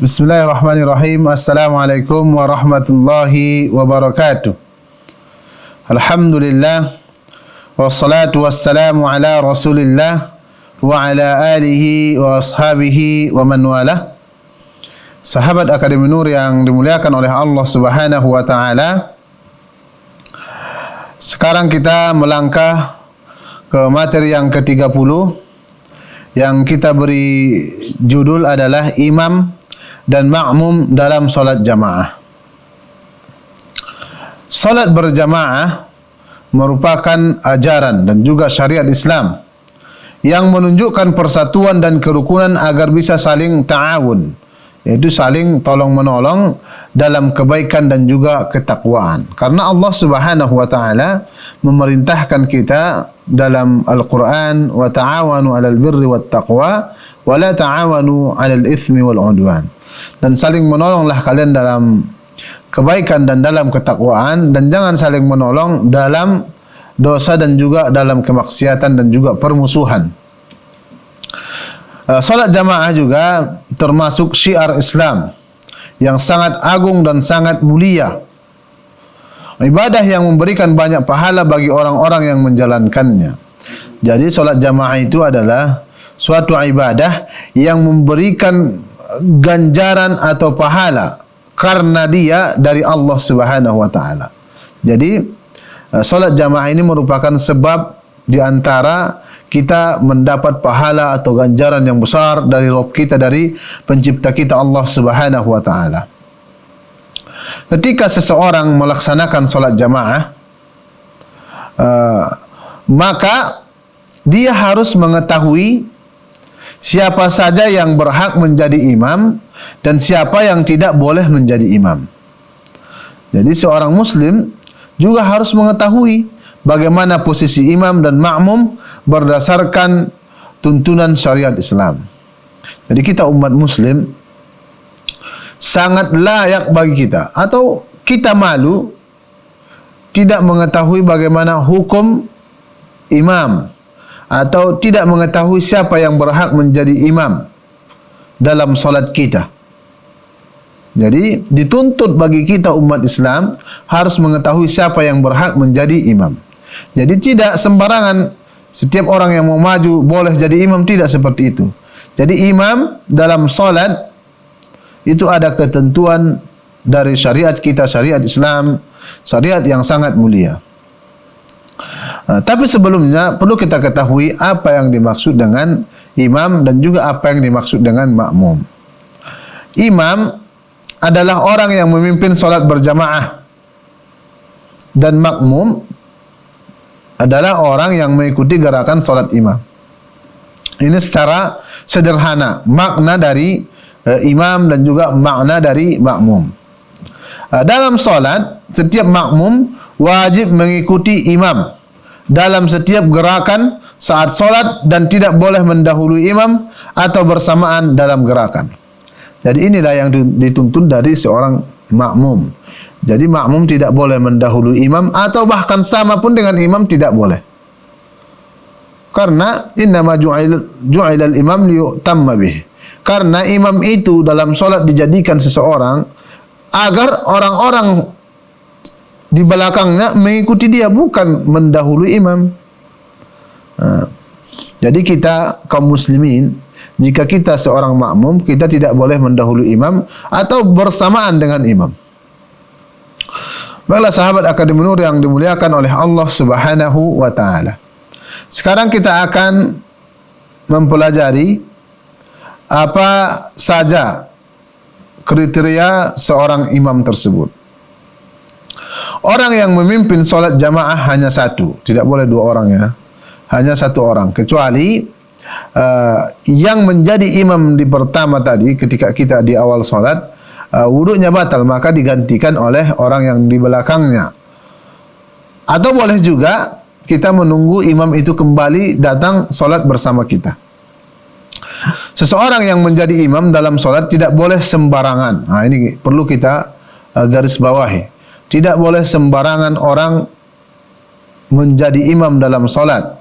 Bismillahirrahmanirrahim. Assalamualaikum warahmatullahi wabarakatuh. Alhamdulillah. Wassalatu wassalamu ala rasulillah wa ala alihi wa ashabihi wa man wala. Sahabat Akademi Nur yang dimuliakan oleh Allah Subhanahu wa taala. Sekarang kita melangkah ke materi yang ke-30 yang kita beri judul adalah imam dan makmum dalam solat jamaah. Solat berjamaah merupakan ajaran dan juga syariat Islam yang menunjukkan persatuan dan kerukunan agar bisa saling ta'awun yaitu saling tolong menolong dalam kebaikan dan juga ketakwaan karena Allah Subhanahu wa taala memerintahkan kita dalam Al-Qur'an wa ta'awanu 'alal birri wat taqwa wa la ta'awanu 'alal itsmi wal 'udwan dan saling menolonglah kalian dalam kebaikan dan dalam ketakwaan dan jangan saling menolong dalam dosa dan juga dalam kemaksiatan dan juga permusuhan. Uh, salat jamaah juga termasuk syiar Islam yang sangat agung dan sangat mulia. Ibadah yang memberikan banyak pahala bagi orang-orang yang menjalankannya. Jadi salat jamaah itu adalah suatu ibadah yang memberikan ganjaran atau pahala karena dia dari Allah Subhanahu wa taala. Jadi eh, salat jamaah ini merupakan sebab di antara kita mendapat pahala atau ganjaran yang besar dari Rabb kita dari pencipta kita Allah Subhanahu wa taala. Ketika seseorang melaksanakan salat jamaah uh, maka dia harus mengetahui siapa saja yang berhak menjadi imam dan siapa yang tidak boleh menjadi imam. Jadi seorang muslim juga harus mengetahui bagaimana posisi imam dan makmum berdasarkan tuntunan syariat Islam. Jadi kita umat muslim sangat layak bagi kita atau kita malu tidak mengetahui bagaimana hukum imam atau tidak mengetahui siapa yang berhak menjadi imam dalam solat kita. Jadi dituntut bagi kita umat Islam harus mengetahui siapa yang berhak menjadi imam. Jadi tidak sembarangan setiap orang yang mau maju boleh jadi imam tidak seperti itu. Jadi imam dalam solat itu ada ketentuan dari syariat kita syariat Islam syariat yang sangat mulia. Ha, tapi sebelumnya perlu kita ketahui apa yang dimaksud dengan imam dan juga apa yang dimaksud dengan makmum. Imam adalah orang yang memimpin solat berjamaah dan makmum adalah orang yang mengikuti gerakan solat imam. Ini secara sederhana makna dari uh, imam dan juga makna dari makmum. Uh, dalam solat setiap makmum wajib mengikuti imam dalam setiap gerakan saat solat dan tidak boleh mendahului imam atau bersamaan dalam gerakan. Jadi inilah yang dituntun dari seorang makmum. Jadi makmum tidak boleh mendahului imam atau bahkan sama pun dengan imam tidak boleh. Karena inna ma ju'ila al-imam liyutamma bih. Karena imam itu dalam solat dijadikan seseorang agar orang-orang di belakangnya mengikuti dia bukan mendahului imam. Ha. Jadi kita kaum muslimin jika kita seorang makmum kita tidak boleh mendahului imam atau bersamaan dengan imam. Baiklah sahabat Akademi Nur yang dimuliakan oleh Allah Subhanahu wa taala. Sekarang kita akan mempelajari apa saja kriteria seorang imam tersebut. Orang yang memimpin solat jamaah hanya satu, tidak boleh dua orang ya, hanya satu orang. Kecuali uh, yang menjadi imam di pertama tadi, ketika kita di awal solat, uh, wuduknya batal, maka digantikan oleh orang yang di belakangnya. Atau boleh juga kita menunggu imam itu kembali datang solat bersama kita. Seseorang yang menjadi imam dalam solat tidak boleh sembarangan. Nah ini perlu kita uh, garis bawahi tidak boleh sembarangan orang menjadi imam dalam solat.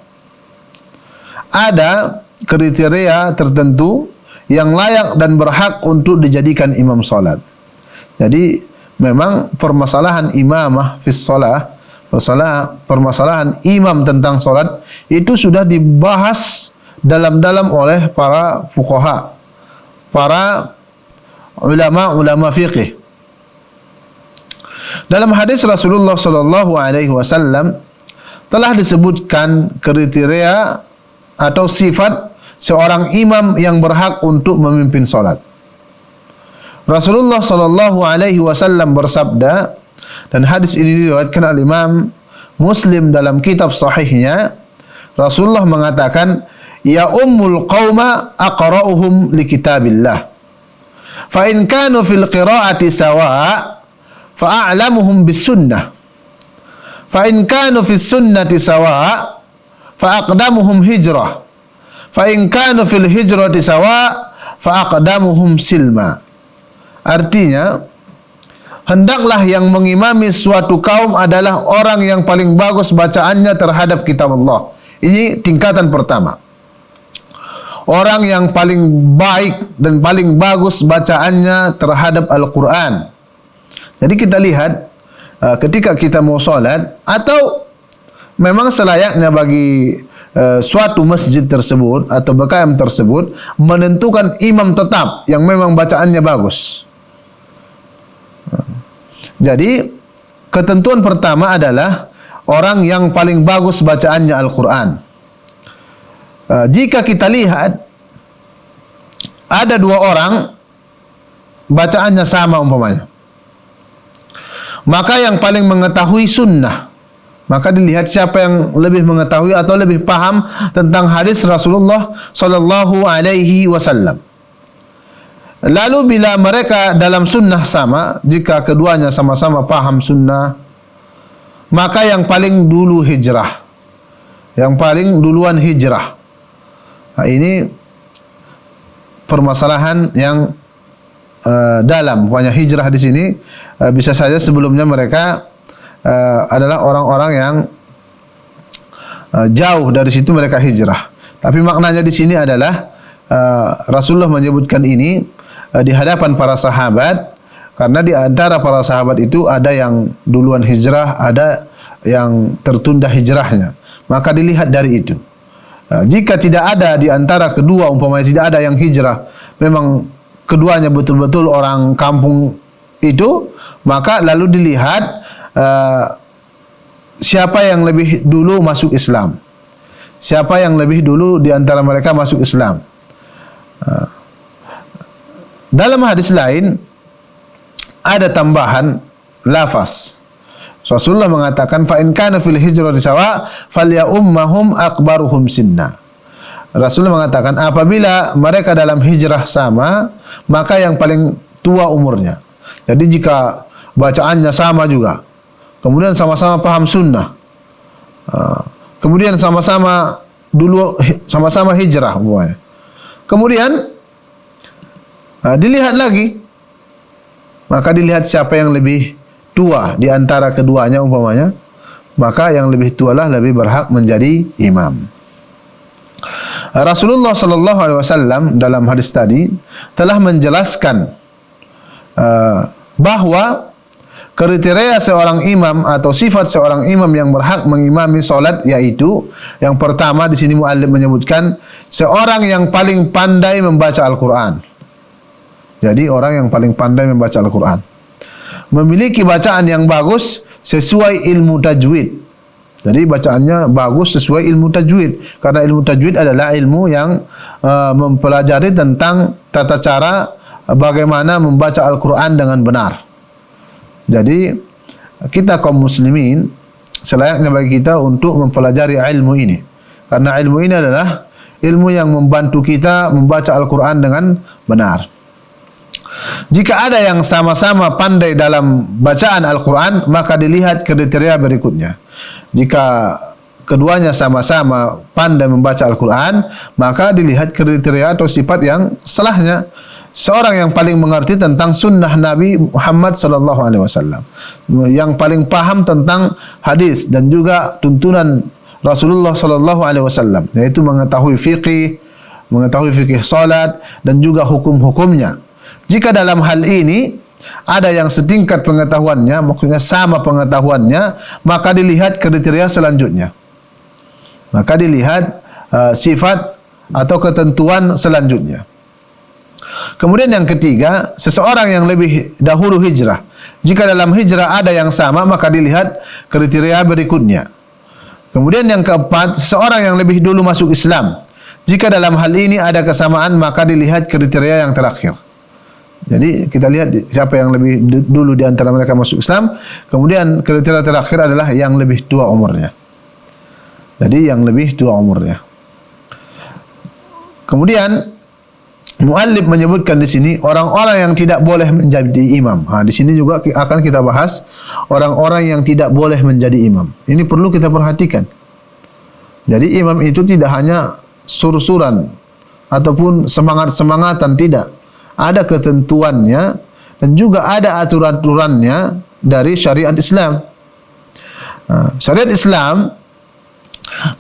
Ada kriteria tertentu yang layak dan berhak untuk dijadikan imam salat. Jadi memang permasalahan imamah fi shalah, permasalahan permasalahan imam tentang salat itu sudah dibahas dalam-dalam oleh para fuqaha, para ulama-ulama fiqih. Dalam hadis Rasulullah sallallahu alaihi wasallam telah disebutkan kriteria atau sifat seorang imam yang berhak untuk memimpin salat. Rasulullah sallallahu alaihi wasallam bersabda dan hadis ini diriwayatkan oleh Imam Muslim dalam kitab sahihnya Rasulullah mengatakan ya ummul qauma aqra'uhum li kitabillah fa in kanu fil qira'ati sawa fa a'lamuhum bis sunnah fa in kanu fis sunnati sawa fa aqdamuhum hijrah. Fa in kanu fil hijrati sawa fa aqdamuhum silma. Artinya hendaklah yang mengimami suatu kaum adalah orang yang paling bagus bacaannya terhadap kitab Allah. Ini tingkatan pertama. Orang yang paling baik dan paling bagus bacaannya terhadap Al-Quran jadi kita lihat uh, ketika kita mau solat atau memang selayaknya bagi Eh, suatu masjid tersebut atau BKM tersebut menentukan imam tetap yang memang bacaannya bagus. Jadi ketentuan pertama adalah orang yang paling bagus bacaannya Al-Quran. Eh, jika kita lihat ada dua orang bacaannya sama umpamanya, maka yang paling mengetahui sunnah maka dilihat siapa yang lebih mengetahui atau lebih paham tentang hadis Rasulullah sallallahu alaihi wasallam. Lalu bila mereka dalam sunnah sama, jika keduanya sama-sama paham sunnah, maka yang paling dulu hijrah. Yang paling duluan hijrah. Nah, ini permasalahan yang uh, dalam. Pokoknya hijrah di sini uh, bisa saja sebelumnya mereka uh, adalah orang-orang yang uh, jauh dari situ mereka hijrah. Tapi maknanya di sini adalah uh, Rasulullah menyebutkan ini uh, di hadapan para sahabat karena di antara para sahabat itu ada yang duluan hijrah, ada yang tertunda hijrahnya. Maka dilihat dari itu. Jika tidak ada di antara kedua umpamanya tidak ada yang hijrah, memang keduanya betul-betul orang kampung itu, maka lalu dilihat Uh, siapa yang lebih dulu masuk Islam? Siapa yang lebih dulu di antara mereka masuk Islam? Uh, dalam hadis lain ada tambahan lafaz. Rasulullah mengatakan fa in kana fil hijrah sawa falya ummahum akbaruhum sinna. Rasulullah mengatakan apabila mereka dalam hijrah sama maka yang paling tua umurnya. Jadi jika bacaannya sama juga kemudian sama-sama paham sunnah, ha. kemudian sama-sama dulu sama-sama hijrah, umpamanya. kemudian ha, dilihat lagi, maka dilihat siapa yang lebih tua di antara keduanya, umpamanya, maka yang lebih tua lah lebih berhak menjadi imam. Rasulullah sallallahu alaihi wasallam dalam hadis tadi telah menjelaskan uh, bahawa kriteria seorang imam atau sifat seorang imam yang berhak mengimami solat yaitu yang pertama di sini muallim menyebutkan seorang yang paling pandai membaca Al-Quran. Jadi orang yang paling pandai membaca Al-Quran. Memiliki bacaan yang bagus sesuai ilmu tajwid. Jadi bacaannya bagus sesuai ilmu tajwid. Karena ilmu tajwid adalah ilmu yang uh, mempelajari tentang tata cara bagaimana membaca Al-Quran dengan benar. Jadi kita kaum muslimin selayaknya bagi kita untuk mempelajari ilmu ini. Karena ilmu ini adalah ilmu yang membantu kita membaca Al-Quran dengan benar. Jika ada yang sama-sama pandai dalam bacaan Al-Quran, maka dilihat kriteria berikutnya. Jika keduanya sama-sama pandai membaca Al-Quran, maka dilihat kriteria atau sifat yang salahnya seorang yang paling mengerti tentang sunnah Nabi Muhammad sallallahu alaihi wasallam yang paling paham tentang hadis dan juga tuntunan Rasulullah sallallahu alaihi wasallam yaitu mengetahui fikih mengetahui fikih salat dan juga hukum-hukumnya. Jika dalam hal ini ada yang setingkat pengetahuannya, maksudnya sama pengetahuannya, maka dilihat kriteria selanjutnya. Maka dilihat uh, sifat atau ketentuan selanjutnya. Kemudian yang ketiga, seseorang yang lebih dahulu hijrah. Jika dalam hijrah ada yang sama, maka dilihat kriteria berikutnya. Kemudian yang keempat, seseorang yang lebih dulu masuk Islam. Jika dalam hal ini ada kesamaan, maka dilihat kriteria yang terakhir. Jadi kita lihat siapa yang lebih dulu di antara mereka masuk Islam. Kemudian kriteria terakhir adalah yang lebih tua umurnya. Jadi yang lebih tua umurnya. Kemudian Muallif menyebutkan di sini orang-orang yang tidak boleh menjadi imam. Ha, di sini juga akan kita bahas orang-orang yang tidak boleh menjadi imam. Ini perlu kita perhatikan. Jadi imam itu tidak hanya sur-suran ataupun semangat-semangatan tidak. Ada ketentuannya dan juga ada aturan-aturannya dari syariat Islam. Ha, syariat Islam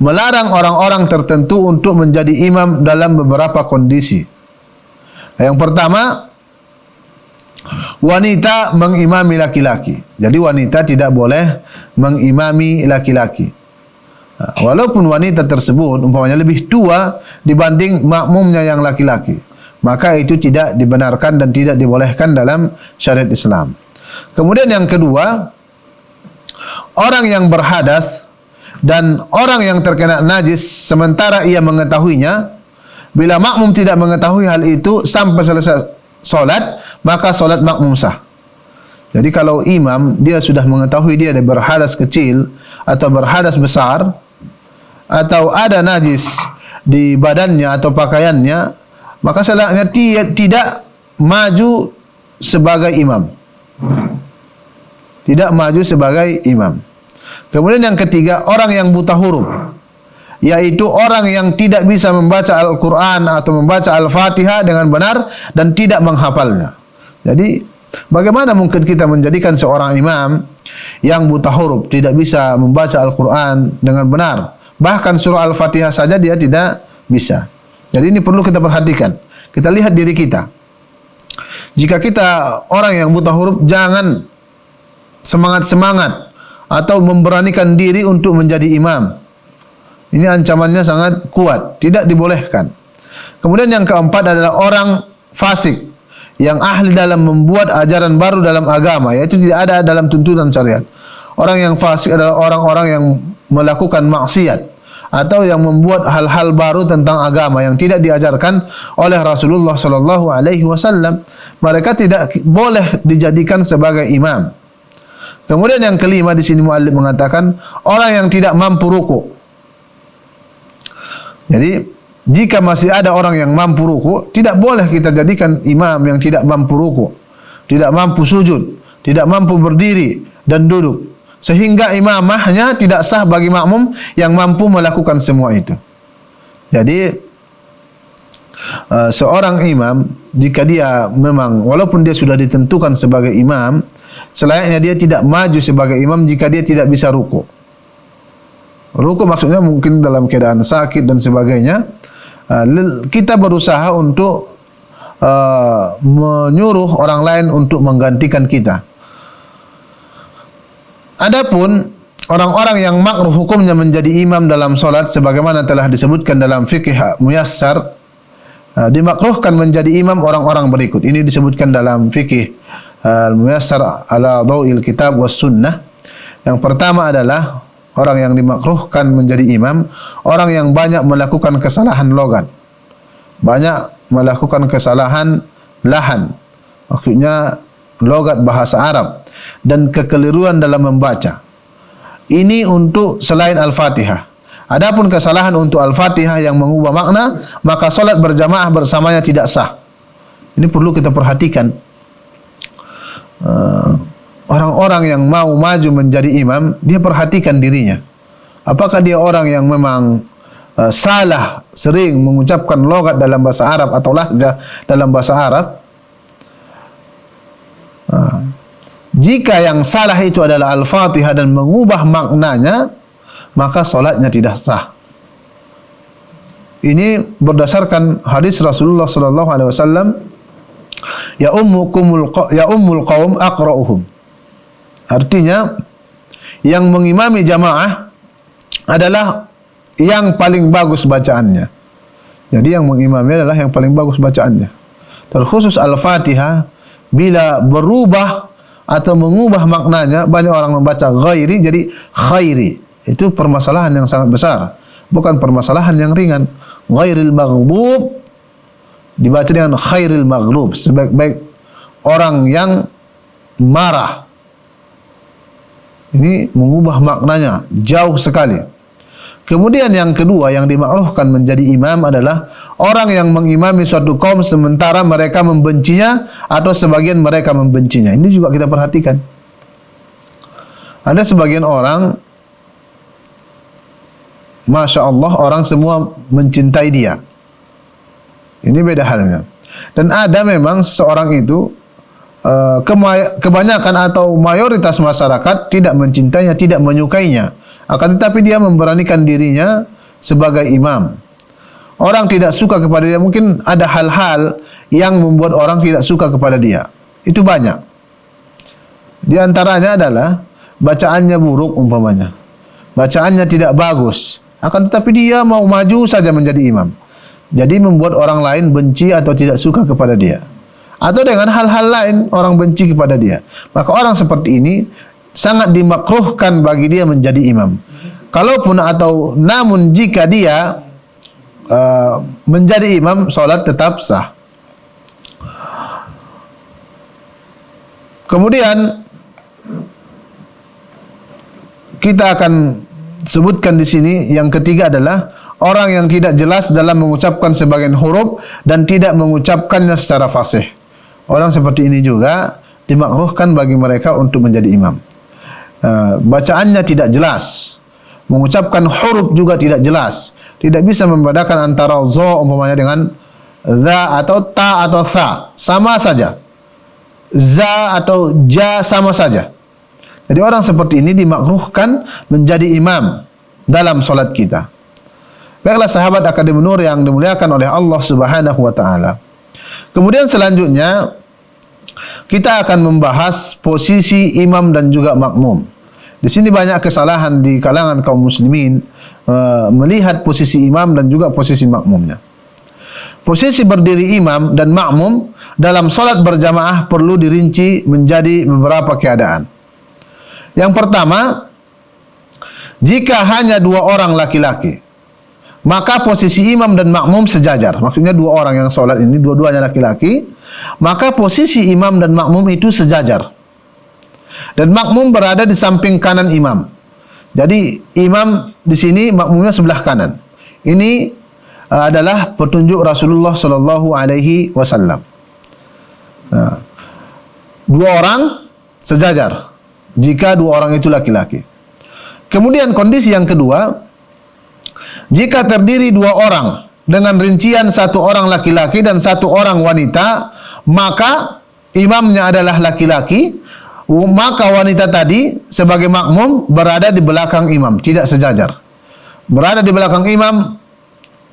melarang orang-orang tertentu untuk menjadi imam dalam beberapa kondisi. Yang pertama, wanita mengimami laki-laki. Jadi wanita tidak boleh mengimami laki-laki. Ha, walaupun wanita tersebut umpamanya lebih tua dibanding makmumnya yang laki-laki, maka itu tidak dibenarkan dan tidak dibolehkan dalam syariat Islam. Kemudian yang kedua, orang yang berhadas dan orang yang terkena najis sementara ia mengetahuinya, Bila makmum tidak mengetahui hal itu sampai selesai solat, maka solat makmum sah. Jadi kalau imam dia sudah mengetahui dia ada berhadas kecil atau berhadas besar atau ada najis di badannya atau pakaiannya, maka salatnya tidak maju sebagai imam. Tidak maju sebagai imam. Kemudian yang ketiga, orang yang buta huruf yaitu orang yang tidak bisa membaca Al-Quran atau membaca Al-Fatihah dengan benar dan tidak menghafalnya. Jadi, bagaimana mungkin kita menjadikan seorang imam yang buta huruf, tidak bisa membaca Al-Quran dengan benar. Bahkan surah Al-Fatihah saja dia tidak bisa. Jadi ini perlu kita perhatikan. Kita lihat diri kita. Jika kita orang yang buta huruf, jangan semangat-semangat atau memberanikan diri untuk menjadi imam. Ini ancamannya sangat kuat, tidak dibolehkan. Kemudian yang keempat adalah orang fasik yang ahli dalam membuat ajaran baru dalam agama, yaitu tidak ada dalam tuntunan syariat. Orang yang fasik adalah orang-orang yang melakukan maksiat atau yang membuat hal-hal baru tentang agama yang tidak diajarkan oleh Rasulullah sallallahu alaihi wasallam. Mereka tidak boleh dijadikan sebagai imam. Kemudian yang kelima di sini muallif mengatakan orang yang tidak mampu rukuk jadi jika masih ada orang yang mampu ruku, tidak boleh kita jadikan imam yang tidak mampu ruku, tidak mampu sujud, tidak mampu berdiri dan duduk. Sehingga imamahnya tidak sah bagi makmum yang mampu melakukan semua itu. Jadi uh, seorang imam jika dia memang walaupun dia sudah ditentukan sebagai imam, selayaknya dia tidak maju sebagai imam jika dia tidak bisa ruku. Ruku maksudnya mungkin dalam keadaan sakit dan sebagainya. Uh, kita berusaha untuk uh, menyuruh orang lain untuk menggantikan kita. Adapun orang-orang yang makruh hukumnya menjadi imam dalam solat sebagaimana telah disebutkan dalam fikih muyassar uh, dimakruhkan menjadi imam orang-orang berikut. Ini disebutkan dalam fikih muyassar ala dawil kitab was sunnah. Yang pertama adalah orang yang dimakruhkan menjadi imam, orang yang banyak melakukan kesalahan logat. Banyak melakukan kesalahan lahan. Maksudnya logat bahasa Arab dan kekeliruan dalam membaca. Ini untuk selain Al-Fatihah. Adapun kesalahan untuk Al-Fatihah yang mengubah makna, maka solat berjamaah bersamanya tidak sah. Ini perlu kita perhatikan. Uh, orang-orang yang mau maju menjadi imam, dia perhatikan dirinya. Apakah dia orang yang memang uh, salah sering mengucapkan logat dalam bahasa Arab atau lahjah dalam bahasa Arab? Uh, jika yang salah itu adalah Al-Fatihah dan mengubah maknanya, maka solatnya tidak sah. Ini berdasarkan hadis Rasulullah sallallahu alaihi wasallam ya ummukumul ya ummul qaum aqra'uhum. Artinya yang mengimami jamaah adalah yang paling bagus bacaannya. Jadi yang mengimami adalah yang paling bagus bacaannya. Terkhusus Al-Fatihah bila berubah atau mengubah maknanya banyak orang membaca ghairi jadi khairi. Itu permasalahan yang sangat besar. Bukan permasalahan yang ringan ghairil maghdub dibaca dengan khairil maghlub sebaik-baik orang yang marah ini mengubah maknanya jauh sekali kemudian yang kedua yang dimakruhkan menjadi imam adalah orang yang mengimami suatu kaum sementara mereka membencinya atau sebagian mereka membencinya ini juga kita perhatikan ada sebagian orang Masya Allah orang semua mencintai dia. Ini beda halnya. Dan ada memang seseorang itu uh, kebanyakan atau mayoritas masyarakat tidak mencintainya, tidak menyukainya. Akan tetapi dia memberanikan dirinya sebagai imam. Orang tidak suka kepada dia. Mungkin ada hal-hal yang membuat orang tidak suka kepada dia. Itu banyak. Di antaranya adalah bacaannya buruk umpamanya. Bacaannya tidak bagus akan tetapi dia mau maju saja menjadi imam. Jadi membuat orang lain benci atau tidak suka kepada dia. Atau dengan hal-hal lain orang benci kepada dia. Maka orang seperti ini sangat dimakruhkan bagi dia menjadi imam. Kalaupun atau namun jika dia uh, menjadi imam, solat tetap sah. Kemudian kita akan sebutkan di sini yang ketiga adalah orang yang tidak jelas dalam mengucapkan sebagian huruf dan tidak mengucapkannya secara fasih. Orang seperti ini juga dimakruhkan bagi mereka untuk menjadi imam. Uh, bacaannya tidak jelas. Mengucapkan huruf juga tidak jelas. Tidak bisa membedakan antara za umpamanya dengan za atau ta atau tha. Sama saja. Za atau ja sama saja. Jadi orang seperti ini dimakruhkan menjadi imam dalam solat kita. Baiklah sahabat Akademi Nur yang dimuliakan oleh Allah Subhanahu wa taala. Kemudian selanjutnya kita akan membahas posisi imam dan juga makmum. Di sini banyak kesalahan di kalangan kaum muslimin uh, melihat posisi imam dan juga posisi makmumnya. Posisi berdiri imam dan makmum dalam solat berjamaah perlu dirinci menjadi beberapa keadaan. Yang pertama, jika hanya dua orang laki-laki, maka posisi imam dan makmum sejajar. Maksudnya dua orang yang solat ini, dua-duanya laki-laki, maka posisi imam dan makmum itu sejajar. Dan makmum berada di samping kanan imam. Jadi imam di sini makmumnya sebelah kanan. Ini uh, adalah petunjuk Rasulullah sallallahu alaihi wasallam. Dua orang sejajar jika dua orang itu laki-laki. Kemudian kondisi yang kedua, jika terdiri dua orang dengan rincian satu orang laki-laki dan satu orang wanita, maka imamnya adalah laki-laki, maka wanita tadi sebagai makmum berada di belakang imam, tidak sejajar. Berada di belakang imam,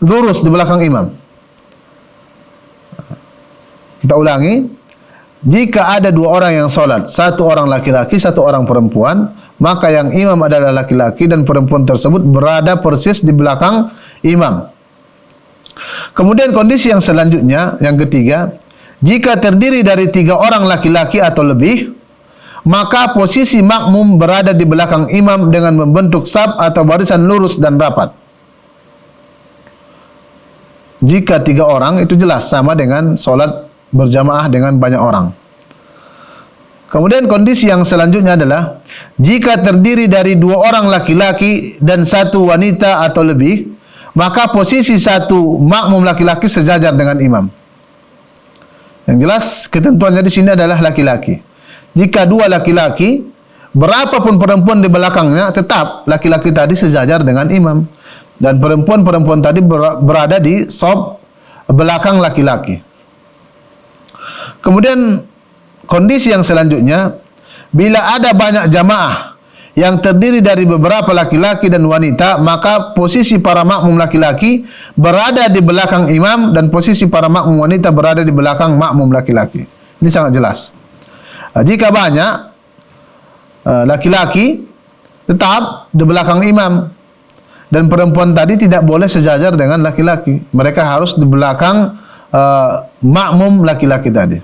lurus di belakang imam. Kita ulangi, jika ada dua orang yang solat, satu orang laki-laki, satu orang perempuan, maka yang imam adalah laki-laki dan perempuan tersebut berada persis di belakang imam. Kemudian kondisi yang selanjutnya, yang ketiga, jika terdiri dari tiga orang laki-laki atau lebih, maka posisi makmum berada di belakang imam dengan membentuk sab atau barisan lurus dan rapat. Jika tiga orang itu jelas sama dengan solat berjamaah dengan banyak orang. Kemudian kondisi yang selanjutnya adalah jika terdiri dari dua orang laki-laki dan satu wanita atau lebih, maka posisi satu makmum laki-laki sejajar dengan imam. Yang jelas ketentuannya di sini adalah laki-laki. Jika dua laki-laki, berapapun perempuan di belakangnya, tetap laki-laki tadi sejajar dengan imam. Dan perempuan-perempuan tadi berada di sob belakang laki-laki. Kemudian kondisi yang selanjutnya bila ada banyak jamaah yang terdiri dari beberapa laki-laki dan wanita, maka posisi para makmum laki-laki berada di belakang imam dan posisi para makmum wanita berada di belakang makmum laki-laki. Ini sangat jelas. Uh, jika banyak uh, laki-laki tetap di belakang imam dan perempuan tadi tidak boleh sejajar dengan laki-laki. Mereka harus di belakang uh, makmum laki-laki tadi.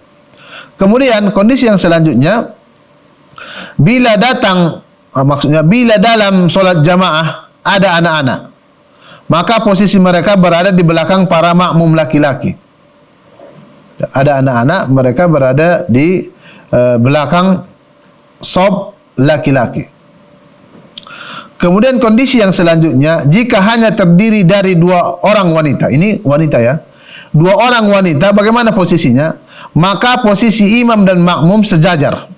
Kemudian kondisi yang selanjutnya bila datang maksudnya bila dalam solat jamaah ada anak-anak maka posisi mereka berada di belakang para makmum laki-laki. Ada anak-anak mereka berada di uh, belakang sob laki-laki. Kemudian kondisi yang selanjutnya jika hanya terdiri dari dua orang wanita ini wanita ya dua orang wanita bagaimana posisinya? Maka posisi imam dan makmum sejajar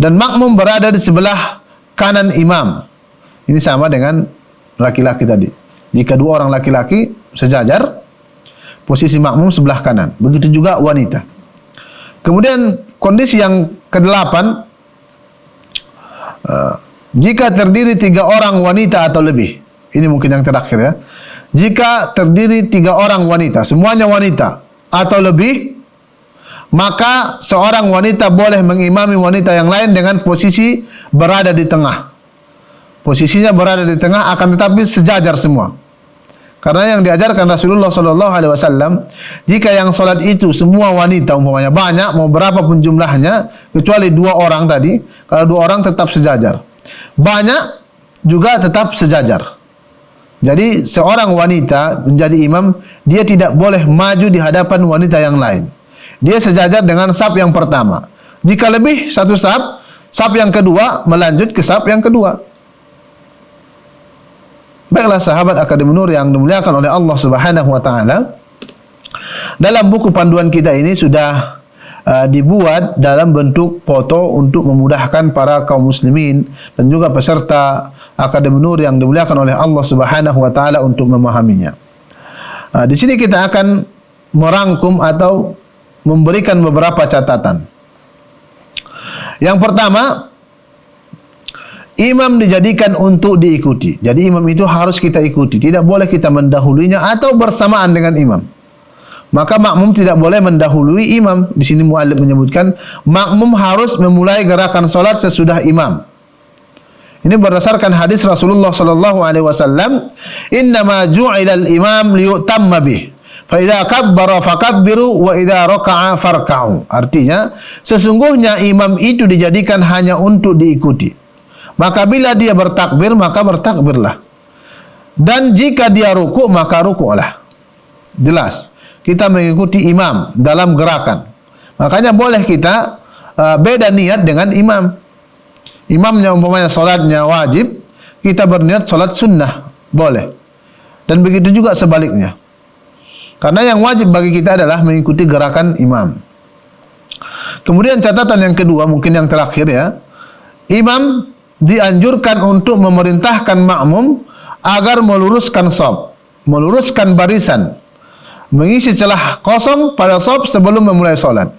dan makmum berada di sebelah kanan imam. Ini sama dengan laki-laki tadi. Jika dua orang laki-laki sejajar, posisi makmum sebelah kanan. Begitu juga wanita. Kemudian kondisi yang kedelapan, uh, jika terdiri tiga orang wanita atau lebih, ini mungkin yang terakhir ya. Jika terdiri tiga orang wanita, semuanya wanita atau lebih, maka seorang wanita boleh mengimami wanita yang lain dengan posisi berada di tengah. Posisinya berada di tengah akan tetapi sejajar semua. Karena yang diajarkan Rasulullah sallallahu alaihi wasallam, jika yang salat itu semua wanita umpamanya banyak mau berapa pun jumlahnya kecuali dua orang tadi, kalau dua orang tetap sejajar. Banyak juga tetap sejajar. Jadi seorang wanita menjadi imam, dia tidak boleh maju di hadapan wanita yang lain dia sejajar dengan sab yang pertama. Jika lebih satu sab, sab yang kedua melanjut ke sab yang kedua. Baiklah sahabat Akademi Nur yang dimuliakan oleh Allah Subhanahu wa taala. Dalam buku panduan kita ini sudah uh, dibuat dalam bentuk foto untuk memudahkan para kaum muslimin dan juga peserta Akademi Nur yang dimuliakan oleh Allah Subhanahu wa taala untuk memahaminya. Uh, di sini kita akan merangkum atau memberikan beberapa catatan. Yang pertama, imam dijadikan untuk diikuti. Jadi imam itu harus kita ikuti. Tidak boleh kita mendahulunya atau bersamaan dengan imam. Maka makmum tidak boleh mendahului imam. Di sini muallif menyebutkan makmum harus memulai gerakan solat sesudah imam. Ini berdasarkan hadis Rasulullah sallallahu alaihi wasallam, "Inna ma ju'ila al-imam liyutamma bih." Fa idza kabbara fakabbiru wa idza raka'a farka'u. Artinya sesungguhnya imam itu dijadikan hanya untuk diikuti. Maka bila dia bertakbir maka bertakbirlah. Dan jika dia ruku maka rukuklah. Jelas. Kita mengikuti imam dalam gerakan. Makanya boleh kita uh, beda niat dengan imam. Imamnya umpamanya salatnya wajib, kita berniat salat sunnah. Boleh. Dan begitu juga sebaliknya. Karena yang wajib bagi kita adalah mengikuti gerakan imam. Kemudian catatan yang kedua, mungkin yang terakhir ya. Imam dianjurkan untuk memerintahkan makmum agar meluruskan sob, meluruskan barisan, mengisi celah kosong pada sob sebelum memulai solat.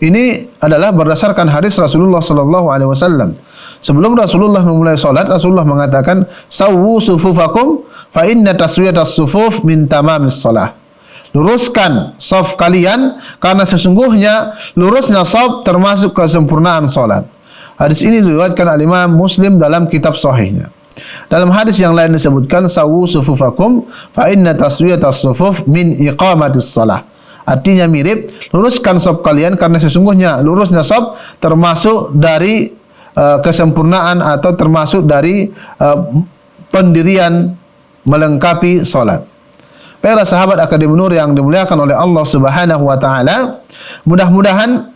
Ini adalah berdasarkan hadis Rasulullah sallallahu alaihi wasallam. Sebelum Rasulullah memulai solat, Rasulullah mengatakan, "Sawwu sufufakum fa inna taswiyatas sufuf min tamamis shalah." Luruskan saf kalian karena sesungguhnya lurusnya saf termasuk kesempurnaan salat. Hadis ini diriwayatkan oleh Imam Muslim dalam kitab sahihnya. Dalam hadis yang lain disebutkan sawu sufufakum fa inna taswiyatas sufuf min iqamatis salah. Artinya mirip luruskan saf kalian karena sesungguhnya lurusnya saf termasuk dari uh, kesempurnaan atau termasuk dari uh, pendirian melengkapi salat. Para sahabat Akademi Nur yang dimuliakan oleh Allah Subhanahu wa taala, mudah-mudahan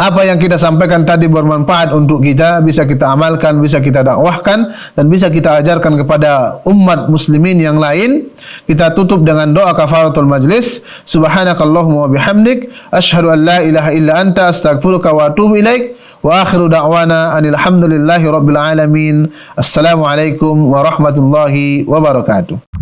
apa yang kita sampaikan tadi bermanfaat untuk kita, bisa kita amalkan, bisa kita dakwahkan dan bisa kita ajarkan kepada umat muslimin yang lain. Kita tutup dengan doa kafaratul majlis. Subhanakallahumma wa bihamdik, asyhadu an la ilaha illa anta, astaghfiruka wa atubu ilaik. Wa akhiru da'wana anil rabbil alamin. Assalamualaikum warahmatullahi wabarakatuh.